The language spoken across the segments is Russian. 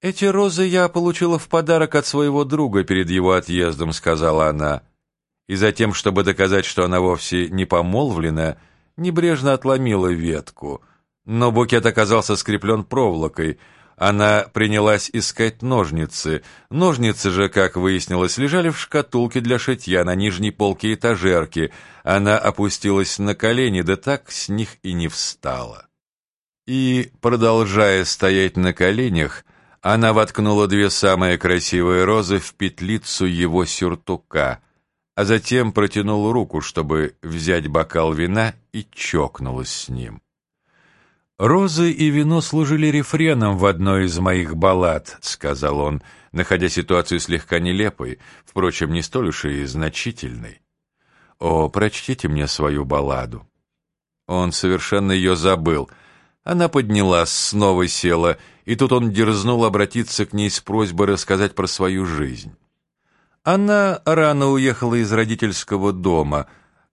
«Эти розы я получила в подарок от своего друга перед его отъездом», — сказала она. И затем, чтобы доказать, что она вовсе не помолвлена, небрежно отломила ветку. Но букет оказался скреплен проволокой. Она принялась искать ножницы. Ножницы же, как выяснилось, лежали в шкатулке для шитья на нижней полке этажерки. Она опустилась на колени, да так с них и не встала. И, продолжая стоять на коленях, она воткнула две самые красивые розы в петлицу его сюртука, а затем протянула руку, чтобы взять бокал вина, и чокнулась с ним. «Розы и вино служили рефреном в одной из моих баллад», — сказал он, находя ситуацию слегка нелепой, впрочем, не столь уж и значительной. «О, прочтите мне свою балладу». Он совершенно ее забыл. Она поднялась, снова села — и тут он дерзнул обратиться к ней с просьбой рассказать про свою жизнь. Она рано уехала из родительского дома.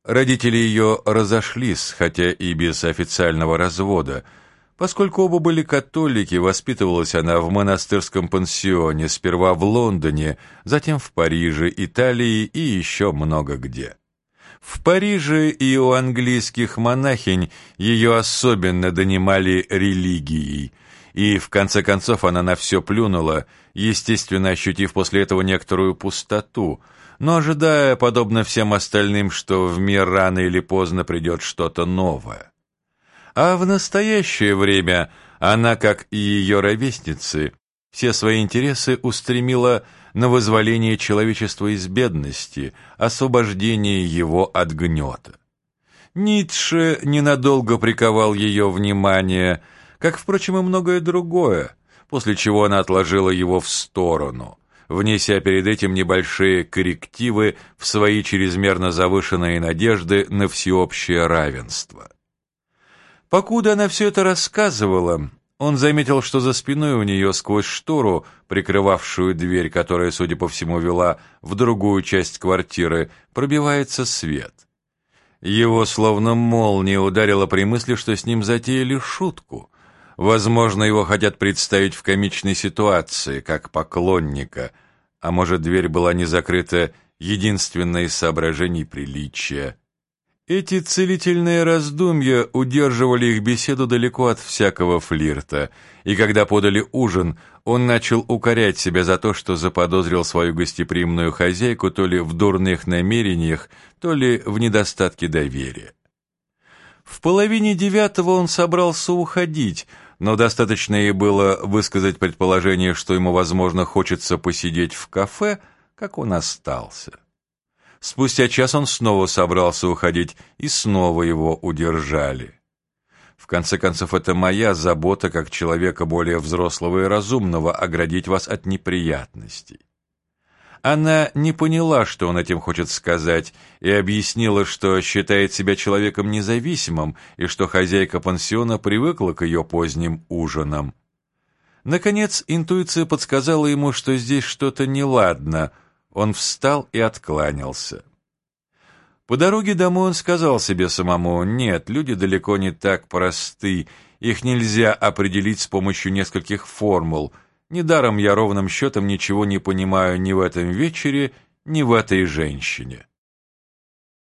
Родители ее разошлись, хотя и без официального развода. Поскольку оба были католики, воспитывалась она в монастырском пансионе, сперва в Лондоне, затем в Париже, Италии и еще много где. В Париже и у английских монахинь ее особенно донимали религией – и в конце концов она на все плюнула, естественно ощутив после этого некоторую пустоту, но ожидая, подобно всем остальным, что в мир рано или поздно придет что-то новое. А в настоящее время она, как и ее ровесницы, все свои интересы устремила на вызволение человечества из бедности, освобождение его от гнета. Ницше ненадолго приковал ее внимание – как, впрочем, и многое другое, после чего она отложила его в сторону, внеся перед этим небольшие коррективы в свои чрезмерно завышенные надежды на всеобщее равенство. Покуда она все это рассказывала, он заметил, что за спиной у нее сквозь штору, прикрывавшую дверь, которая, судя по всему, вела в другую часть квартиры, пробивается свет. Его словно молния ударила при мысли, что с ним затеяли шутку, Возможно, его хотят представить в комичной ситуации, как поклонника, а может, дверь была не закрыта единственное из соображений приличия. Эти целительные раздумья удерживали их беседу далеко от всякого флирта, и когда подали ужин, он начал укорять себя за то, что заподозрил свою гостеприимную хозяйку то ли в дурных намерениях, то ли в недостатке доверия. В половине девятого он собрался уходить, но достаточно ей было высказать предположение, что ему, возможно, хочется посидеть в кафе, как он остался. Спустя час он снова собрался уходить, и снова его удержали. В конце концов, это моя забота, как человека более взрослого и разумного, оградить вас от неприятностей. Она не поняла, что он этим хочет сказать, и объяснила, что считает себя человеком независимым и что хозяйка пансиона привыкла к ее поздним ужинам. Наконец, интуиция подсказала ему, что здесь что-то неладно. Он встал и откланялся. По дороге домой он сказал себе самому, «Нет, люди далеко не так просты, их нельзя определить с помощью нескольких формул — Недаром я ровным счетом ничего не понимаю ни в этом вечере, ни в этой женщине.